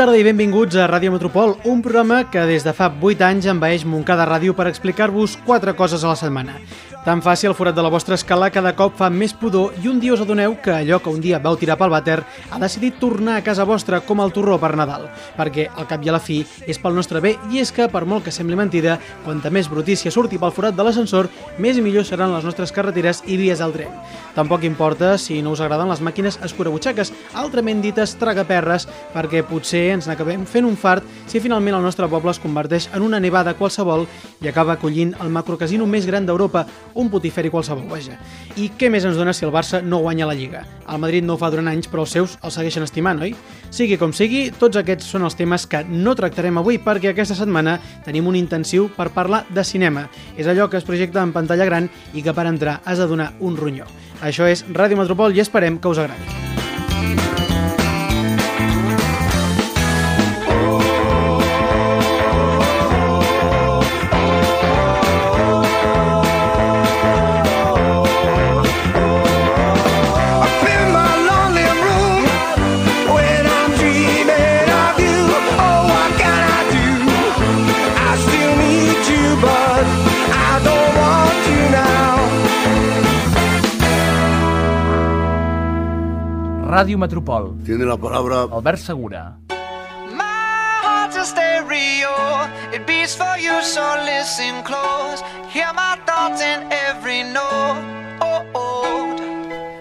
Tarda i benvinguts a Ràdio Metropol, un programa que des de fa 8 anys envaeix Montcada Ràdio per explicar-vos quatre coses a la setmana. Tan fàcil, el forat de la vostra escala cada cop fa més pudor i un dia us adoneu que allò que un dia vau tirar pel vàter ha decidit tornar a casa vostra com el torró per Nadal, perquè al cap i a la fi és pel nostre bé i és que, per molt que sembli mentida, quanta més brutícia surti pel forat de l'ascensor, més i millor seran les nostres carreteres i vies al tren. Tampoc importa si no us agraden les màquines escurabutxaques, altrament dites tragaperres, perquè potser ens n'acabem fent un fart si finalment el nostre poble es converteix en una nevada qualsevol i acaba acollint el macrocasino més gran d'Europa, un putiferi qualsevol, vaja. I què més ens dona si el Barça no guanya la Lliga? El Madrid no ho fa durant anys, però els seus el segueixen estimant, oi? Sigui com sigui, tots aquests són els temes que no tractarem avui perquè aquesta setmana tenim un intensiu per parlar de cinema. És allò que es projecta en pantalla gran i que per entrar has de donar un ronyó. Això és Ràdio Metropol i esperem que us agradi. Ràdio Metropol, Tiene la palabra Albert Segura. My heart's a stereo. It beats for you, so listen close. Hear my thoughts in every note.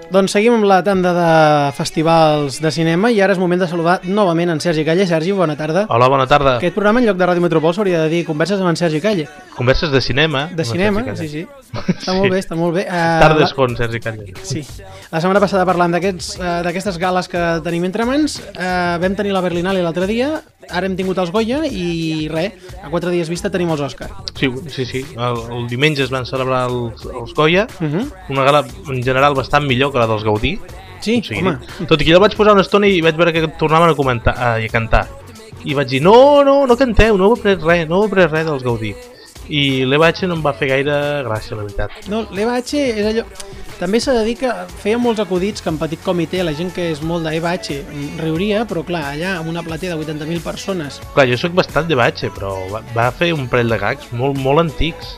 Doncs seguim amb la tanda de festivals de cinema i ara és moment de saludar novament en Sergi Calle. Sergi, bona tarda. Hola, bona tarda. Aquest programa en lloc de Ràdio Metropol s'hauria de dir Converses amb en Sergi Calle. Converses de cinema. De cinema, sí, sí. Està molt bé, està molt bé. Uh, Tardes con Sergi Calle. Sí. La setmana passada parlant eh, d'aquestes gales que tenim entre mans, eh, vam tenir la Berlinale l'altre dia, ara hem tingut els Goya i res, a quatre dies vista tenim els Òscar. Sí, sí, sí. El, el diumenge es van celebrar els, els Goya, Uh -huh. una gala en general bastant millor que la dels Gaudí. Sí, O sigui, home. Tot i que jo vaig posar una estona i vaig veure que tornaven a comentar a, a cantar. I vaig dir, no, no, no canteu, no heu après res, no heu après res dels Gaudí. I l'EVH no em va fer gaire gràcia, la veritat. No, l'EVH és allò... També de dir que feia molts acudits que en petit comitè la gent que és molt d'EVH riuria, però clar, allà amb una platea de 80.000 persones Clar, jo sóc bastant de batxe, però va fer un parell de gags molt, molt antics.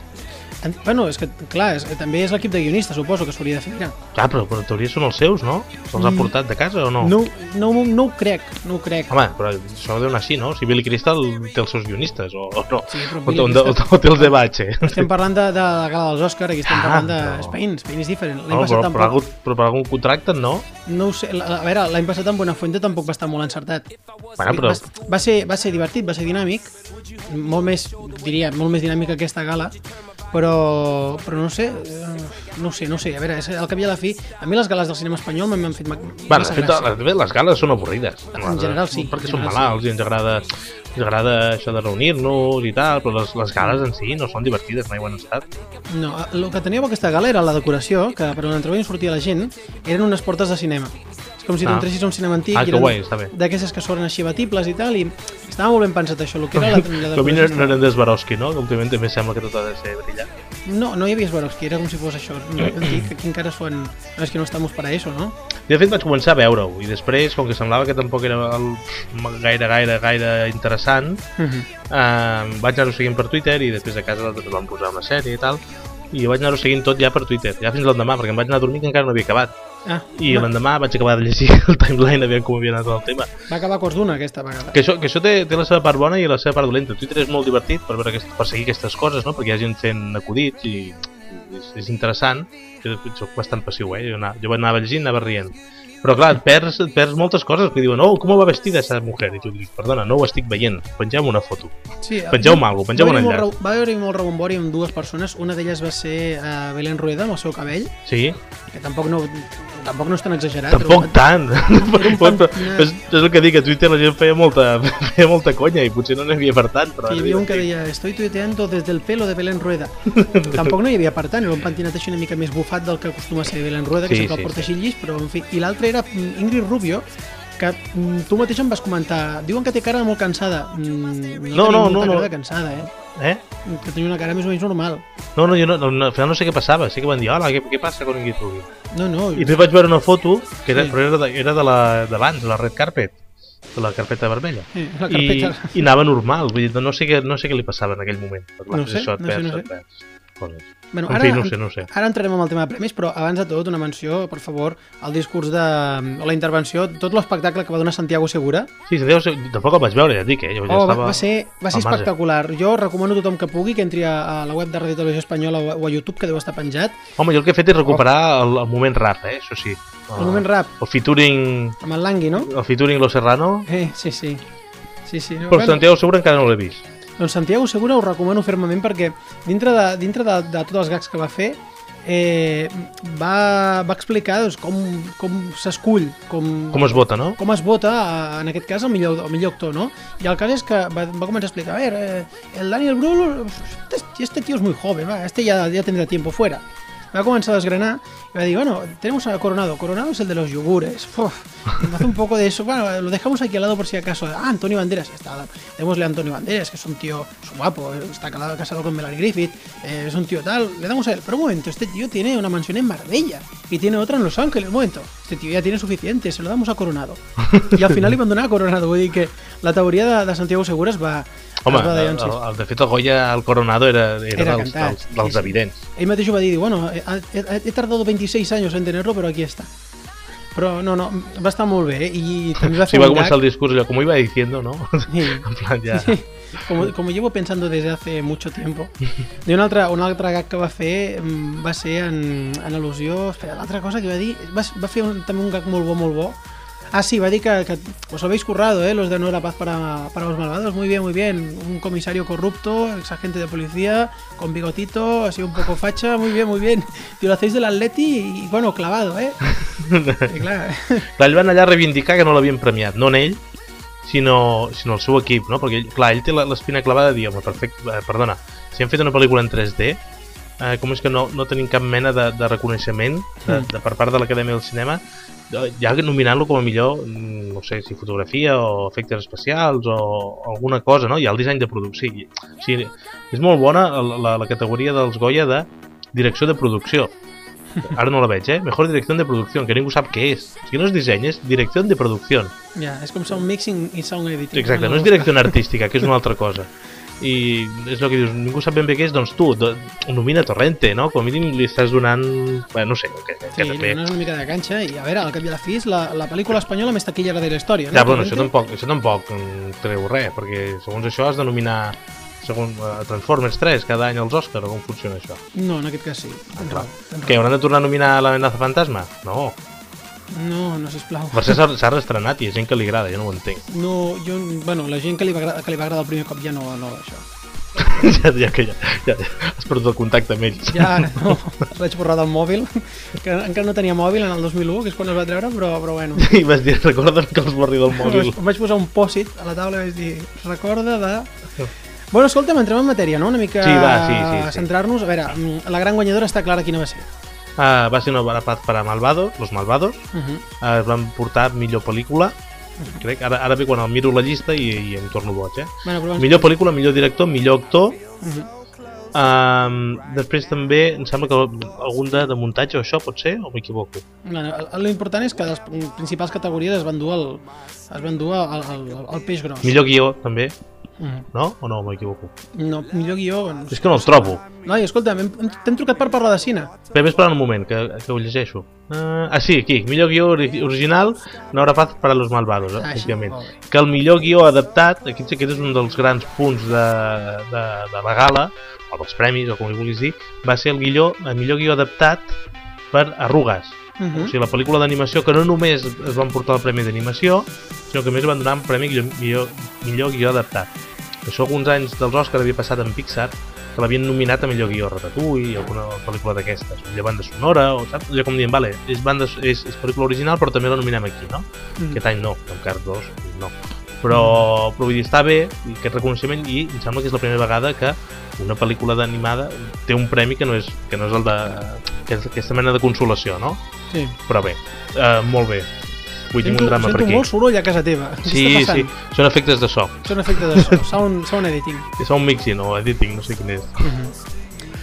En, bueno, és que, clar, és, també és l'equip de guionistes, suposo que s'hauria de fer. Clar. Clar, però, en teoria són els seus, no? Se'ls ha Mm. portat de casa o no? No, no, no ho crec, no ho crec. Home, però això deu anar així, no? Si Billy Crystal té els seus guionistes, o, o no? Sí, però o, Billy o, o, Crystal- o, té els de batxe. Estem parlant de, de la gala dels Òscar, aquí estem Ah, parlant de però- Spain, Spain és diferent. L'any No, passat però, per tampoc, algun, però per algun contracte no. no ho sé, la- a veure, l'any passat en Buenafuente tampoc va estar molt encertat. Bueno, però, Va, va, ser, va ser divertit, va ser dinàmic, molt més, diria, molt més dinàmic que aquesta gala, però, però no sé, no sé, no sé, a veure, al cap i a la fi, a mi les gales del cinema espanyol m'han fet bueno, de fet, les, les gales són avorrides. En general, sí, Perquè en són general, malalts i ens agrada, ens agrada això de reunir-nos i tal, però les, les gales en si no són divertides, mai ho han estat. No, el que tenia bo aquesta gala era la decoració, que per on entrava i sortia la gent eren unes portes de cinema. És com si Ah. t'entressis a un cinema antic Ah, i que eren guai, està bé. d'aquestes que s'obren així batibles i tal, i estava molt ben pensat això, el que era la, la Com no eren de Swarovski, no? Que últimament també sembla que tot ha de ser brillant. No, no hi havia Swarovski, era com si fos això. No, antic, aquí encara es fan... No, és que no estamos para eso, no? De fet, vaig començar a veure-ho, i després, com que semblava que tampoc era el, gaire, gaire, gaire interessant, Uh -huh. eh, vaig anar-ho seguint per Twitter i després a casa ens vam posar una sèrie i tal i vaig anar-ho seguint tot ja per Twitter ja fins l'endemà perquè em vaig anar a dormir que encara no havia acabat Ah, i va, l'endemà vaig acabar de llegir el timeline aviam com havia anat el tema va acabar quarts d'una aquesta vegada. que això, que això té, té la seva part bona i la seva part dolenta Twitter és molt divertit per, veure aquest, per seguir aquestes coses no? perquè hi ha gent fent acudits i és, és interessant jo soc bastant passiu eh? jo, anava, jo anava llegint anava rient però clar, et perds, et perds moltes coses que diuen, oh, com va vestida esa mujer? I tu dius, perdona, no ho estic veient, pengeu una foto. Sí, Pengeu-me alguna cosa, pengeu un enllaç. Va haver-hi molt rebombori amb dues persones, una d'elles va ser uh, Belén Rueda amb el seu cabell, Sí, que tampoc no, tampoc no és tan exagerat. Tampoc tant. un pentinat. és, és el que dic, a Twitter la gent feia molta, feia molta conya i potser no n'hi havia per tant. Però Hi era havia un que deia, estoy tuiteando desde el pelo de Belén Rueda. Tampoc no hi havia per tant, era un pentinat així una mica més bufat del que acostuma a ser Belén Rueda, que Sí, sempre sí, el porta sí. així llis, però en fi. I l'altre era Ingrid Rubio, que mm, tu mateix em vas comentar, diuen que té cara molt cansada. Mm, No, no, no, cara no. de cansada, eh? Eh? Que tenia una cara més o menys normal. No, no, jo no, no, al final no sé què passava. Sí que van dir, hola, què, què passa con Ingrid Rubio? No, no, I després vaig veure una foto, que era, Sí. però era de, era de la d'abans, la red carpet, de la carpeta vermella. Eh, la I, carpeta... I anava normal, vull dir, no sé, què, no sé què li passava en aquell moment. Clar, No sé, no sé, no sé. perds coses. Bueno, en ara, fi, no sé, no sé. Ara entrarem amb el tema de premis, però abans de tot una menció, per favor, al discurs de... o la intervenció, tot l'espectacle que va donar Santiago Segura. Sí, Santiago, tampoc el vaig veure, ja et dic, eh? Jo ja Oh, va, estava va ser, va ser marge. espectacular. Jo recomano a tothom que pugui que entri a, la web de Ràdio Televisió Espanyola o a- YouTube, que deu estar penjat. Home, jo el que he fet és recuperar el, el moment rap, eh? Això sí. El moment rap, El featuring, amb el Langui, no? el featuring Lo Serrano, Eh, sí, sí. Sí, sí. però Santiago Segura encara no l'he vist. Doncs Santiago Segura ho recomano fermament perquè dintre de, dintre de, de tots els gags que va fer eh, va, va explicar doncs, com, com s'escull, com, Com es vota, no? com es vota, eh, en aquest cas, el millor, el millor actor, no? I el cas és que va, va començar a explicar, a ver, eh, el Daniel Brühl, este, este tío es muy joven, va, este ya, ya tendrá tiempo fuera. Va a comenzar a desgranar y a decir, bueno, tenemos a Coronado. Coronado es el de los yogures. Uf, me hace un poco de eso. Bueno, lo dejamos aquí al lado por si acaso. Ah, Antonio Banderas. Está. Démosle a Antonio Banderas, que es un tío es guapo, está casado con Melanie Griffith, eh, es un tío tal. Le damos a él. Pero un momento, este tío tiene una mansión en Marbella y tiene otra en Los Ángeles. Un momento, este tío ya tiene suficiente, se lo damos a Coronado. I al final li van donar a Coronado. Vull dir que la teoria de, de Santiago Segura es va... Home, el, el, el, de fet, el Goya, el Coronado era, era, Era dels, dels, dels evidents. Ell mateix ho va dir, bueno, he, he, tardado 26 años en tenerlo, pero aquí está. Però no, no, va estar molt bé, eh? i també va Sí, va començar el discurs allò, com iba diciendo, no? Sí. en plan, ja... Sí, como, como llevo pensando desde hace mucho tiempo. I un altre, un altre gag que va fer mm, va ser en, en al·lusió... Espera, l'altra cosa que va dir... Va, va fer un, també un gag molt bo, molt bo. Ah, sí, va dir que, que os habéis currado, ¿eh? Los de No era paz para, para los malvados. Muy bien, muy bien. Un comisario corrupto, ex agente de policía, con bigotito, así un poco facha. Muy bien, muy bien. Y lo hacéis del Atleti y, bueno, clavado, ¿eh? I clar, Clar, ell van allà a reivindicar que no l'havien premiat, no en ell, sinó, sinó el seu equip, no? Perquè, clar, ell té la- l'espina clavada de dir, home, perfecte, eh, perdona, si hem fet una pel·lícula en 3D, eh, com és que no, no tenim cap mena de, de reconeixement de, Mm. de, per part de l'Acadèmia del Cinema, eh, ja nominant-lo com a millor, mm, no sé, si fotografia o efectes especials o alguna cosa, no? I el disseny de producció. O sigui, és molt bona la, la, la categoria dels Goya de direcció de producció. Ara no la veig, eh? Mejor direcció de producció, que ningú sap què és. O sigui, no és disseny, és direcció de producció. ja, és com sound mixing i sound editing. Exacte, no és Bueno, direcció artística, que és una altra cosa. I és el que dius, ningú sap ben bé què és, doncs tu, do, nomina Torrente, no? Com a mínim li estàs donant... Bé, no sé, que, que Sí, també... no és una mica de canxa i a veure, al cap i a la fi és la, la pel·lícula espanyola més taquillera de la història. Ja, no? bueno, això tampoc, això tampoc treu res, perquè segons això has de nominar segons uh, Transformers 3 cada any als Oscars, o com funciona això? No, en aquest cas sí. Tens clar. raó, tens Que hauran de tornar a nominar la amenaça fantasma? No, No, no, sisplau. per ser s'ha reestrenat i hi ha gent que li agrada, jo no ho entenc. No, jo, bueno, la gent que li va, agra- que li va agradar el primer cop ja no, no, això. ja, ja, que ja, ja, has perdut el contacte amb ells. Ja, no, vaig borrar del mòbil, que encara no tenia mòbil en el 2001, que és quan es va treure, però, però bueno. I vas dir, recorda'm que els borri del mòbil. Em vaig posar un pòsit a la taula i vaig dir, recorda de... Bueno, escolta'm, entrem en matèria, no? Una mica Sí, va, sí, sí, sí. centrar-nos. A veure, la gran guanyadora està clara quina va ser. Uh, va ser una bona part per a Malvados, Los Malvados. Uh -huh. Uh, es van portar millor pel·lícula. Crec, ara, ara ve quan el miro la llista i, i em torno boig, eh? Bueno, Millor pel·lícula, millor director, millor actor. Uh -huh. Um, després també, em sembla que algun de, de muntatge o això pot ser, o m'equivoco? Bueno, l'important és que les principals categories es van dur el, es van dur el, el, el peix gros. Millor guió, també, Mhm. no? O no, m'equivoco? No, millor guió... No, És que no els trobo. Noi, escolta, t'hem trucat per parlar de cine. Bé, ves esperant un moment, que, que ho llegeixo. Uh, ah, sí, aquí. Millor guió ori original, No haurà paz para los malvados, eh, Ah, molt bé. Que el millor guió adaptat, aquest, aquest és un dels grans punts de, de, de la gala, o dels premis, o com hi vulguis dir, va ser el, guió, el millor guió adaptat per Arrugues. Uh O -huh. sigui, la pel·lícula d'animació que no només es van portar el premi d'animació, sinó que més van donar un premi millor, millor, millor guió adaptat. Això alguns anys dels Oscars havia passat en Pixar, que l'havien nominat a millor guió Ratatouille, alguna pel·lícula d'aquestes, millor banda sonora, o saps? Allò com dient, vale, és, banda, és, és pel·lícula original, però també la nominem aquí, no? Mm. Aquest any no, amb Cars 2, no. Però, però vull dir, està bé aquest reconeixement i em sembla que és la primera vegada que una pel·lícula d'animada té un premi que no és, que no és el de... que és aquesta mena de consolació, no? Sí. Però bé, uh, molt bé. Vull dir un Sento, drama per sento aquí. molt soroll a casa teva. Sí, sí, són efectes de so. Són efectes de so, sound, sound editing. Un mixing o editing, no sé quin és.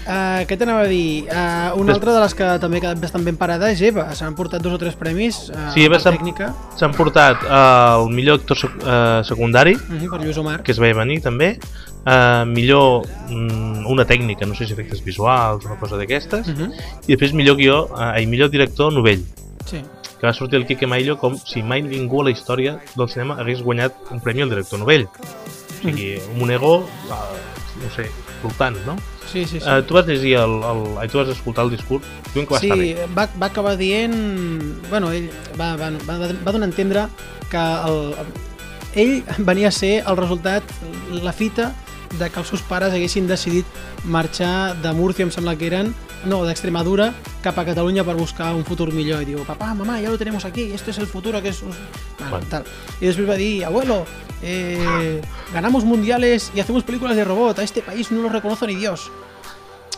Uh, què t'anava a dir? Uh, una altra de les que també quedat bastant ben parada és Eva. S'han portat dos o tres premis uh, Sí, Eva per s'ha- tècnica S'han portat eh, el millor actor sec eh, secundari, uh -huh, per Lluís Omar. que es veia venir també, eh, millor mm, una tècnica, no sé si efectes visuals, una cosa d'aquestes, Uh -huh. i després millor guió, eh, i millor director novell, Sí. Que va sortir el Quique Maillo com si mai ningú a la història del cinema hagués guanyat un premi al director novell. O sigui, un monego, eh, no sé, voltant, no? Sí, sí, sí. Uh, tu vas llegir el, el, tu vas escoltar el discurs, diuen que va estar sí, bé. va, va acabar dient... Bueno, ell va, va, va, va donar a entendre que el, ell venia a ser el resultat, la fita de que els seus pares haguessin decidit marxar de Múrcia, em sembla que eren, no, d'Extremadura, cap a Catalunya per buscar un futur millor. I diu, papá, mamá, ya lo tenemos aquí, este es el futuro que es... Bueno, Bueno. tal. I després va dir, abuelo, eh, ganamos mundiales y hacemos películas de robot, a este país no lo reconoce ni Dios.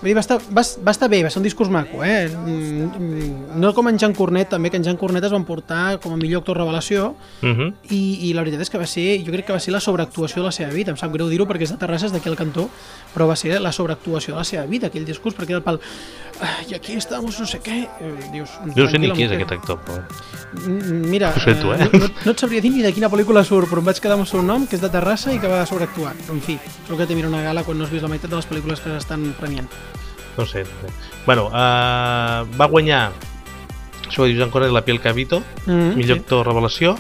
Vull dir, va estar, va, va estar bé, va ser un discurs maco, eh? Mm, mm, No com en Jean Cornet, també, que en Jean Cornet es van portar com a millor actor revelació, Uh -huh. i, i la veritat és que va ser, jo crec que va ser la sobreactuació de la seva vida, em sap greu dir-ho perquè és de Terrassa, és d'aquí al cantó, però va ser la sobreactuació de la seva vida, aquell discurs, perquè era el pal "Ah, i aquí estamos, no sé què, eh, dius... Jo no sé ni qui és aquest actor, però... Mm, Mira, sento, eh? no, no, no et sabria dir ni de quina pel·lícula surt, però em vaig quedar amb el seu nom, que és de Terrassa i que va sobreactuar. En fi, segur que te mira una gala quan no has vist la meitat de les pel·lícules que s'estan premiant. No sé. No sé. Bueno, uh, va guanyar això ho diu Jean Cornet, La piel cabito, Mm, millor sí. actor revelació,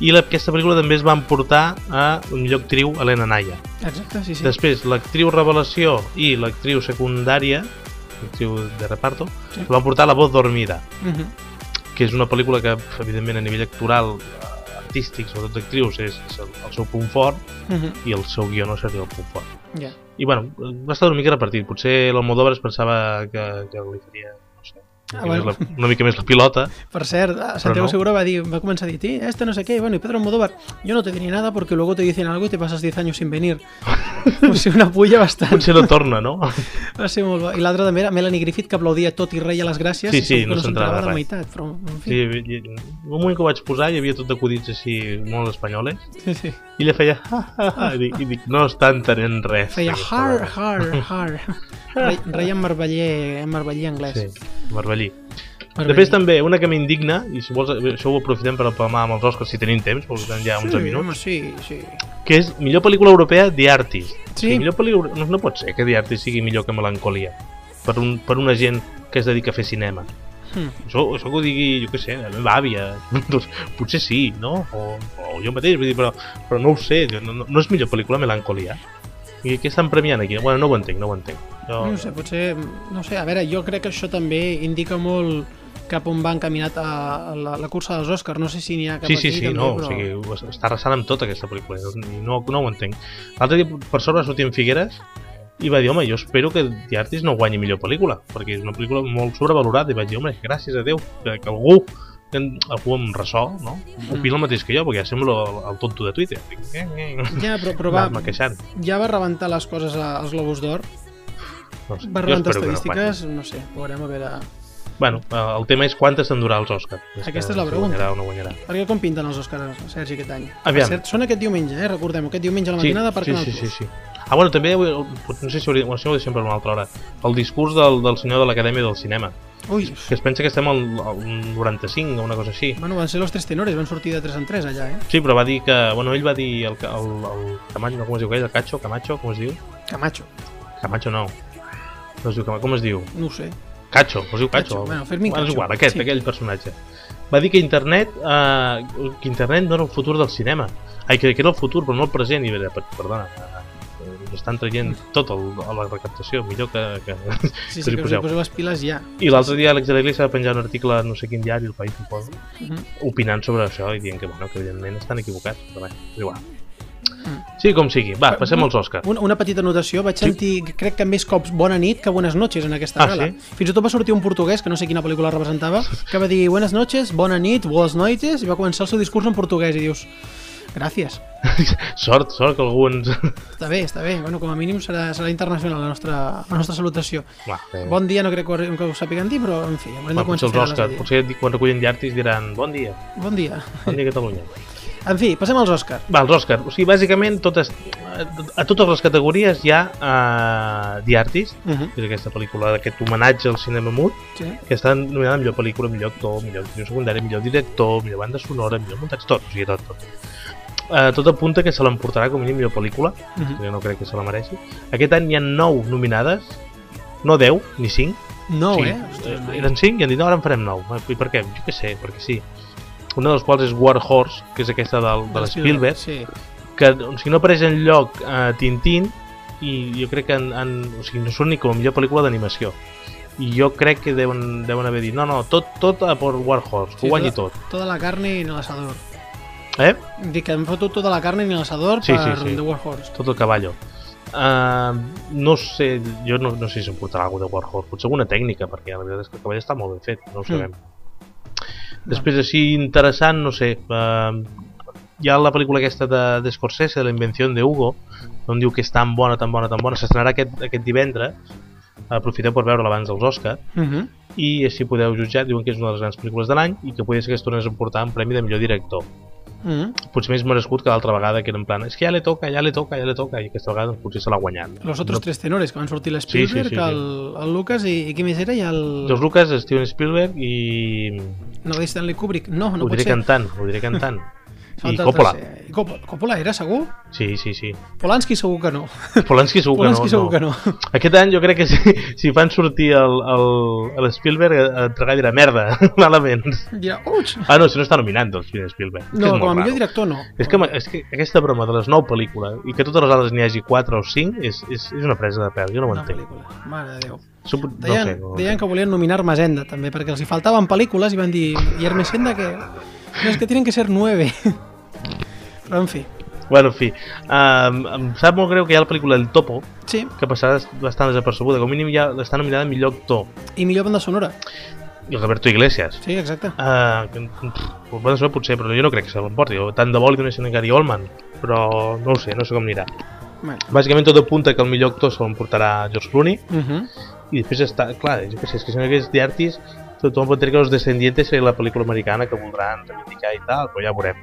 i la, aquesta pel·lícula també es van portar a millor actriu Helena Naya. Exacte, sí, sí. Després, l'actriu revelació i l'actriu secundària, l'actriu de reparto, Sí. van portar a La voz dormida, Mhm. que és una pel·lícula que, evidentment, a nivell actoral, artístic, sobretot d'actrius, és, és el, el seu punt fort, Mhm. i el seu guió no seria el punt fort. Ja. I bueno, va estar una mica repartit. Potser l'Almodóvar es pensava que, que li faria, Ah, bueno. la, una mica més la pilota. Per cert, Santiago no. Segura va, dir, va començar a dir, "Tí, este no sé qué, bueno, y Pedro Almodóvar, yo no te diré nada porque luego te dicen algo y te pasas 10 años sin venir. o sigui, una pulla bastant. Potser no torna, no? Va ser molt bo. I l'altra també era Melanie Griffith, que aplaudia tot i reia les gràcies Sí, i sí, no no s'entrava de meitat, però en fi. Sí, i- i- un moment que ho vaig posar hi havia tot d'acudits així molt espanyoles Sí, sí. i ella feia ha, ha, ha, i, dic, i dic, no està entenent res. Feia har, har, har. Re- Reia en marveller, en marveller anglès. Sí, Marbellí. Marbellí. Després també, una que m'indigna, i si vols, això ho aprofitem per empalmar amb els Oscars si tenim temps, perquè queden ja 11 sí, minuts, home, sí, sí. que és millor pel·lícula europea The Artist. Sí. Millor pel·lícula... no, no pot ser que The Artist sigui millor que Melancolia per, un, per una gent que es dedica a fer cinema. Hmm. Això, això que ho digui, jo què sé, la meva àvia, doncs, potser sí, no? O, o jo mateix, vull dir, però, però no ho sé, no, no, no és millor pel·lícula Melancolia. I què estan premiant aquí? Bueno, no ho entenc, no ho entenc. Jo, No sé, potser... No sé, a veure, jo crec que això també indica molt cap on va encaminat a, a la, la cursa dels Oscars. No sé si n'hi ha cap Sí, sí, aquí sí, també, no, però... o sigui, es- està arrasant amb tota aquesta pel·lícula no, no ho entenc. L'altre dia, per sort, va sortir en Figueres i va dir, home, jo espero que The Artist no guanyi millor pel·lícula, perquè és una pel·lícula molt sobrevalorada, i vaig dir, home, gràcies a Déu, que, que algú, que algú amb ressò, no? Mm. opina el mateix que jo, perquè ja semblo el, el tonto de Twitter. Eh, eh, Ja, però, però va, ja va rebentar les coses als Globus d'Or. No sé, Va rebentar que no estadístiques, no, sé, veurem a veure... Bueno, eh, el tema és quantes s'endurà els Oscars. Aquesta que és la si pregunta. Guanyarà o no guanyarà. Perquè com pinten els Oscars, Sergi, aquest any? Aviam. Cert, són aquest diumenge, eh? Recordem, aquest diumenge a la matinada per sí, Canal sí, Plus. sí, sí. Ah, bueno, també, avui- no sé si hauria, bueno, això ho deixem per una altra hora, el discurs del, del senyor de l'Acadèmia del Cinema, Ui, que es pensa que estem al, al 95 o una cosa així. bueno, van ser los tres tenores, van sortir de 3 en 3 allà, eh? Sí, però va dir que, bueno, ell va dir, el, el, el Camacho, no, com es diu aquell, el Cacho, Camacho, com es diu? Camacho, Camacho no. No es diu Camacho, com es diu? no ho sé. Cacho, es diu Cacho. Cacho, bueno, Fermín Bueno, és Cacho, igual, aquest, sí. aquell personatge. Va dir que internet, eh, que internet no era el futur del cinema. Ai, que, que era el futur, però no el present. I perdona, us estan traient tot el, a la recaptació, millor que, que, Sí, que sí, us hi que us hi poseu. poseu les piles ja. I l'altre dia Àlex de l'Iglesia va penjar un article no sé quin diari, el País ho posa, Mhm. opinant sobre això i dient que, bueno, que evidentment estan equivocats, però bé, és igual. Sí, com sigui. Va, passem als Oscars. Una, una petita anotació, vaig sentir, crec que més cops Bona nit que Buenas noches en aquesta Ah, gala. sí? Fins i tot va sortir un portuguès, que no sé quina pel·lícula representava, que va dir Buenas noches, Bona nit, Buenas noites, i va començar el seu discurs en portuguès i dius, gràcies. Sort, sort que alguns... Està bé, està bé. Bueno, com a mínim serà, serà internacional la nostra, la nostra salutació. Va, eh, Bon dia no crec que ho, que ho sàpiguen dir, però en fi, haurem va, de començar potser els les potser quan recullen diartis diran bon dia, Bon dia. bon dia Catalunya. En fi, passem als Oscars. Va, els Oscars. O sigui, bàsicament, totes, a totes les categories hi ha uh, The Artist, Uh -huh. que és aquesta pel·lícula d'aquest homenatge al cinema mut, sí. que està nominada millor pel·lícula, millor actor, millor actriu secundària, millor director, millor banda sonora, millor muntatge, tot, o sigui, tot, tot. Uh, tot apunta que se l'emportarà com a mínim millor pel·lícula, Uh -huh. jo no crec que se la mereixi. Aquest any hi ha 9 nominades, no 10, ni 5. No, sí, eh? Ostres, noi. eren 5 i han dit, no, ara en farem 9. I per què? Jo què sé, perquè sí. Una de les quals és War Horse, que és aquesta del, de l'Spielberg, Sí. que o sigui, no apareix en lloc a Tintín i jo crec que en, en, o sigui, no surt ni com a millor pel·lícula d'animació i jo crec que deuen, deuen haver dit no, no, tot, tot a por War Horse, que Sí, ho guanyi toda- tot Toda la carne en el asador. Eh? Dic que hem fotut tota la carne en el asador Sí, per sí, sí. The War Horse. tot el caballo uh, no sé, jo no, no sé si em portarà alguna de War Horse, potser alguna tècnica perquè la veritat és que el cavall està molt ben fet, no ho sabem. Després així interessant, no sé uh, hi ha la pel·lícula aquesta de, de Scorsese, de la invenció de Hugo on diu que és tan bona, tan bona, tan bona. S'estrenarà aquest, aquest divendres. Aprofiteu per veure-la abans dels Oscars. Uh -huh. i així podeu jutjar, diuen que és una de les grans pel·lícules de l'any i que podria ser que es tornés a portar un premi de millor director Uh -huh. potser més merescut que l'altra vegada que era en plan és que ja le toca, ja le toca, ja le toca i aquesta vegada doncs, potser se l'ha guanyat Los otros no, tres tenores, que van sortir l'Spielberg, Sí, sí, sí, sí. el, el Lucas i, i qui més era? I el... George Lucas, Steven Spielberg i No Stanley Kubrick? No, no ho pot diré ser. cantant, ho diré cantant i Coppola. I Coppola. Coppola era, segur? sí, sí, sí Polanski segur que no. Polanski segur que Polanski no, segur no. que no. Aquest any jo crec que si, si fan sortir el, el, el Spielberg a entregar dirà merda, malament Dirà, uig! ah no, si no està nominant el Spielberg No, com a millor raro. director no. És que, és que aquesta broma de les 9 pel·lícules i que totes les altres n'hi hagi 4 o 5 és, és, és una presa de pèl, jo no ho entenc. pel·lícula. Mare de Déu. Sup no Deien, sé, no, deien que volien nominar Armesenda també, perquè els hi faltaven pel·lícules i van dir, i Armesenda que... No, és que tienen que ser nueve. Però en fi, Bueno, en fi, um, em sap molt greu que hi ha la pel·lícula El Topo, sí. que passarà bastant desapercebuda, com a mínim ja està nominada millor actor, I millor banda sonora. i el Roberto Iglesias. Sí, exacte. Uh, pff, bueno, això potser, però jo no crec que se l'emporti. Tant de bo li donessin a Gary Oldman, però no ho sé, no sé com anirà. Bueno. Bàsicament tot apunta que el millor actor se l'emportarà George Clooney, Uh -huh. i després està, clar, jo què sé, és que si no hagués The Artist, tothom pot dir que els descendientes seria la pel·lícula americana que voldran reivindicar i tal, però ja veurem.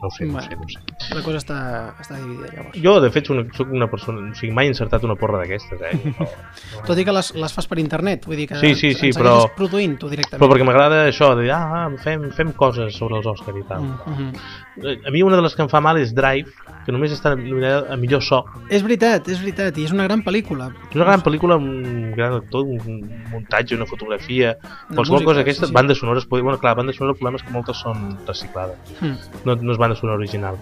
No ho sé, no sé, no sé. La cosa està, està dividida, llavors. Jo, de fet, soc una, soc una persona... O sigui, mai he encertat una porra d'aquestes, eh? Però, Tot i que les, les fas per internet, vull dir que Sí, sí, sí, ens però- produint tu directament. però perquè m'agrada això de dir, ah, fem, fem coses sobre els Oscars i tal. Mm -hmm. A mi una de les que em fa mal és Drive, que només està nominada a millor so. És veritat, és veritat, i és una gran pel·lícula. És una gran pel·lícula amb un gran actor, un muntatge, una fotografia, Una qualsevol música, cosa d'aquestes, sí, sí. bandes sonores, bueno, clar, bandes sonores el problema és que moltes són reciclades, Mm. no, no és banda sonora original.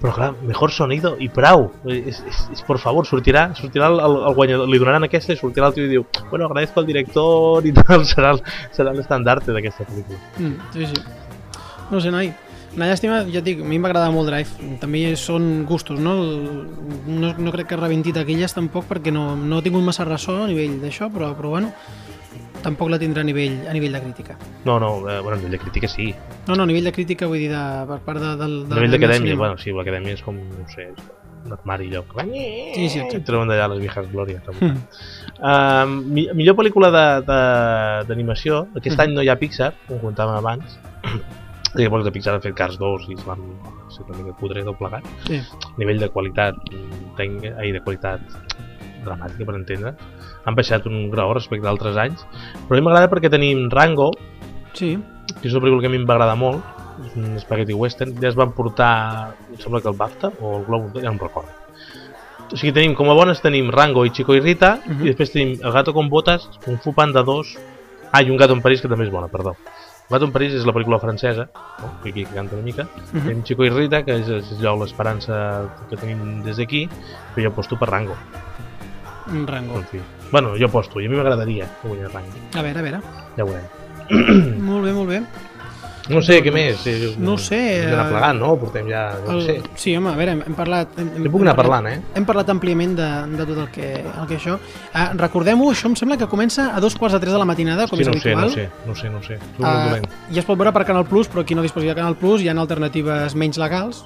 Però clar, mejor sonido i prou. És, és, és, por favor, sortirà, sortirà el, el, guanyador, li donaran aquesta i sortirà el tio i diu, bueno, agradezco al director i tal, serà, serà l'estandarte d'aquesta pel·lícula. Mm, sí, sí. No sé, noi. Una llàstima, ja et dic, a mi m'agrada molt Drive. També són gustos, no? No, no crec que rebenti taquilles tampoc perquè no, no ha tingut massa ressò a nivell d'això, però, però bueno, tampoc la tindrà a nivell, a nivell de crítica. No, no, eh, bueno, a nivell de crítica sí. No, no, a nivell de crítica vull dir de, per part de, del, A de, nivell del d'acadèmia, bueno, sí, l'acadèmia és com, no sé, un armari allò. Sí, sí, exacte. treuen d'allà les viejas glòries. Mm. Uh, mi millor pel·lícula de- de- d'animació, aquest Mhm. any no hi ha Pixar, com comentàvem abans, llavors de Pixar han fet Cars 2 i es van ser una mica tot plegat. Sí. A nivell de qualitat tècnica, ai, de qualitat dramàtica, per entendre, han baixat un graó respecte a altres anys, però a mi m'agrada perquè tenim Rango, Sí, que és una pel·lícula que a mi em va agradar molt, un spaghetti western, ja es van portar, em sembla que el BAFTA o el Globus, d'Or, ja no em recordo. O sigui, tenim com a bones tenim Rango i Chico i Rita, Mhm. i després tenim El gato con botas, Kung Fu Panda 2, ah, i Un gato en París, que també és bona, perdó. Gato en París és la pel·lícula francesa, no? que aquí canta una mica, Mhm. tenim Chico i Rita, que és, és allò l'esperança que tenim des d'aquí, però jo aposto per Rango, un rango. en fi. Bueno, jo aposto, i a mi m'agradaria que guanyés Rango, A veure, a veure. ja ho veurem. Molt bé, molt bé. No sé, què més? No ho sé, Hem d'anar eh, plegant, no? Portem ja... No El... sé. Sí, home, a veure, hem, hem parlat... Hem, hem, puc anar parlant, eh? Hem parlat àmpliament de, de tot el que, el que això... Ah, Recordem-ho, això em sembla que comença a dos quarts de tres de la matinada, com Sí, és no ho sé, no habitual. sé, no sé, no sé. Ah. I es pot veure per Canal Plus, però qui no disposi de Canal Plus hi ha alternatives menys legals.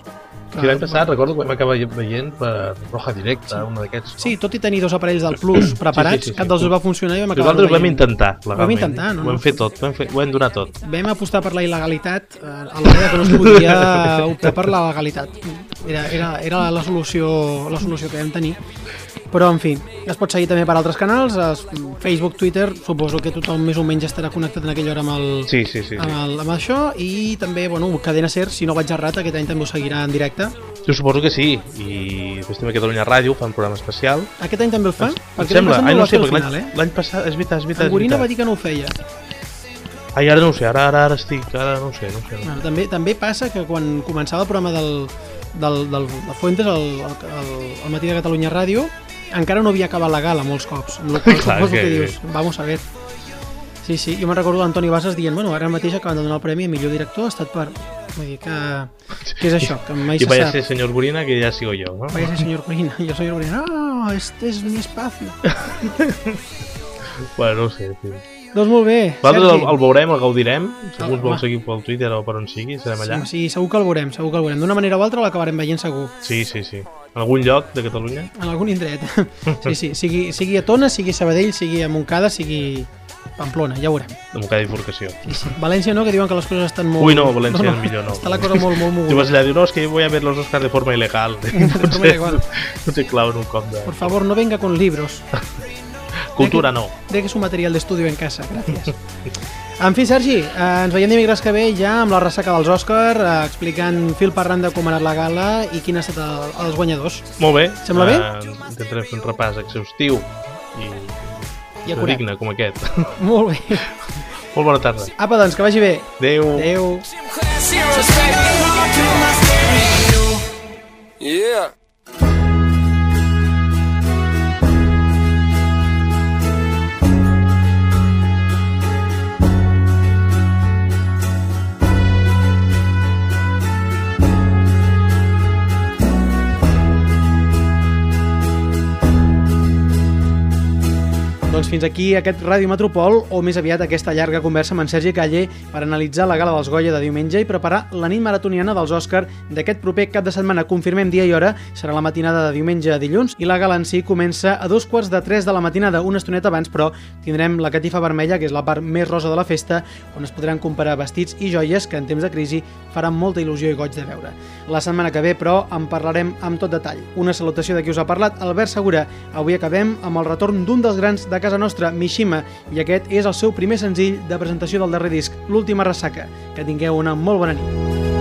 Sí, l'any passat recordo que vam acabar veient per Roja Directa, un d'aquests. Sí, tot i tenir dos aparells del Plus preparats, sí, sí, sí. cap dels dos va funcionar i vam acabar Nosaltres ho vam intentar, legalment. Vam intentar, no? Ho vam fer tot, ho vam, fer, ho vam donar tot. Vam apostar per la il·legalitat eh, a l'hora que no es podia optar per la legalitat. Era, era, era la, solució, la solució que vam tenir. Però, en fi, es pot seguir també per altres canals, Facebook, Twitter, suposo que tothom més o menys estarà connectat en aquella hora amb, el, Sí, sí, sí. amb, el, amb això, i també, bueno, Cadena Ser, si no vaig errat, aquest any també ho seguirà en directe. Jo suposo que sí, i després també a Catalunya Ràdio fan un programa especial. Aquest any també el fa? Em sembla, ai, no sé, perquè l'any eh? passat, és veritat, és veritat, En Gorina va dir que no ho feia. Ai, ara no ho sé, ara, ara, ara estic, ara no ho sé, no ho sé. No. Bueno, també, també passa que quan començava el programa del, del, del, de Fuentes, el, el, el matí de Catalunya Ràdio, encara no havia acabat la gala molts cops. Amb la qual Clar, que- que... dius, vamos a ver. Sí, sí, jo me'n recordo l'Antoni Bassas dient, bueno, ara mateix acaben de donar el premi a millor director, ha estat per... Vull dir que... Què és això? Que mai I se vaya ser senyor Gorina, que ja sigo jo, no? Vaya ser señor Corina. Yo soy Corina. No, este es mi espacio. Bueno, no sé, tio. Doncs molt bé, Nosaltres el, el veurem, el gaudirem. Ah, algú ens vol seguir pel Twitter o per on sigui, serem allà. Sí, sí, segur que el veurem, segur que el veurem. D'una manera o altra l'acabarem veient segur. Sí, sí, sí. En algun lloc de Catalunya? En algun indret. Sí, sí, sigui, sigui a Tona, sigui a Sabadell, sigui a Montcada, sigui Pamplona, ja ho veurem. De cada bifurcació. Sí, sí. València no, que diuen que les coses estan molt... Ui, no, València millor no. Està la cosa molt, molt Tu moguda. vas allà i dius, no, és que voy a ver los Oscars de forma ilegal. forma ilegal. No te claven un cop de... Por favor, no venga con libros. Cultura no. Deje su material de estudio en casa, gràcies. En fi, Sergi, eh, ens veiem dimecres que ve ja amb la ressaca dels Òscar, eh, explicant fil per randa com ha anat la gala i quin ha estat el, els guanyadors. Molt bé. Sembla bé? Eh, intentarem fer un repàs exhaustiu i, I i acurat. digne com aquest. Molt bé. Molt bona tarda. Apa, doncs, que vagi bé. Adéu. Adéu. Yeah. Doncs fins aquí aquest Ràdio Metropol, o més aviat aquesta llarga conversa amb en Sergi Calle per analitzar la gala dels Goya de diumenge i preparar la nit maratoniana dels Òscar d'aquest proper cap de setmana. Confirmem dia i hora, serà la matinada de diumenge a dilluns i la gala en si comença a dos quarts de tres de la matinada, una estoneta abans, però tindrem la catifa vermella, que és la part més rosa de la festa, on es podran comparar vestits i joies que en temps de crisi faran molta il·lusió i goig de veure. La setmana que ve, però, en parlarem amb tot detall. Una salutació de qui us ha parlat, Albert Segura. Avui acabem amb el retorn d'un dels grans de casa nostra, Mishima, i aquest és el seu primer senzill de presentació del darrer disc, L'última ressaca. Que tingueu una molt bona nit.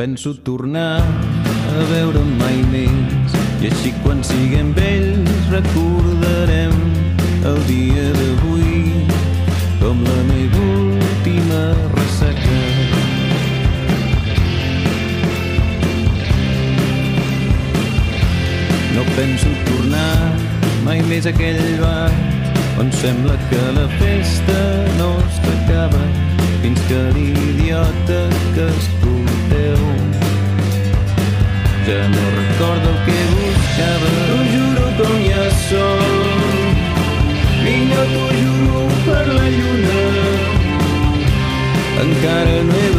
Penso tornar a veure mai més i així quan siguem vells recordarem el dia d'avui com la meva última ressaca. No penso tornar mai més a aquell bar on sembla que la festa no s'acaba que l'idiota que escolteu ja no recordo el que buscava t'ho juro com ja som vinga t'ho juro per la lluna. Encara no he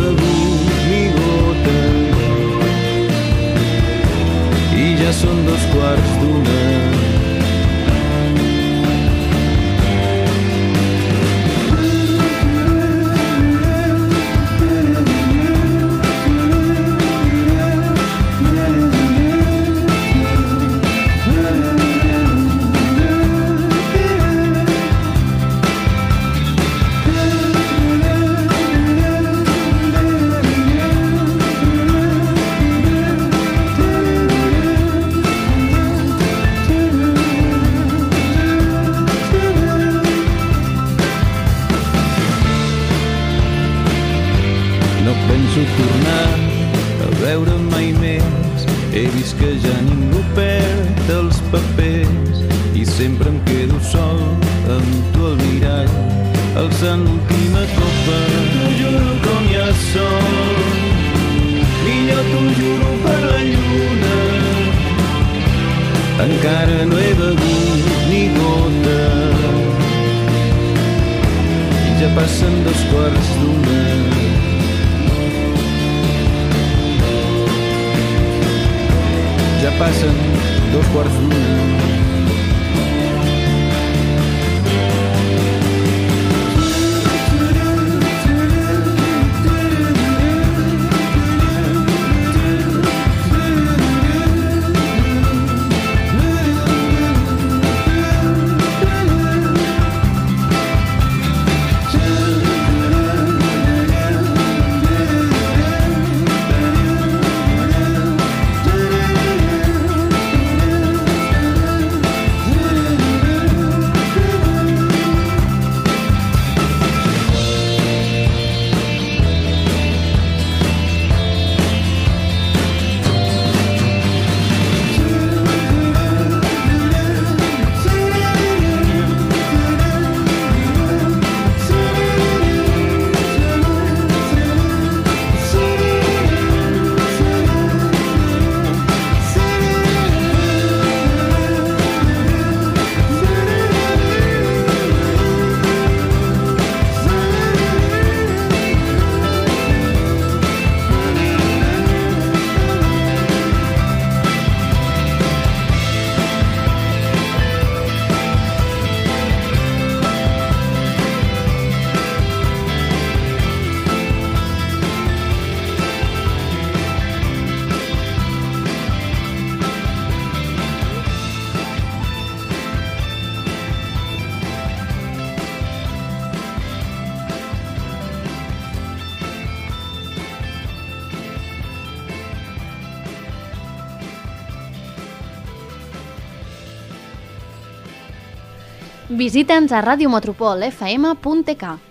He vist que ja ningú perd els papers i sempre em quedo sol amb tu al mirall alçant l'última copa. Juro com hi ha sol, millor t'ho juro per la lluna. Encara no he begut ni gota i ja passen dos quarts d'una. Ja passen dos quarts Visita'ns a radiometropolfm.k.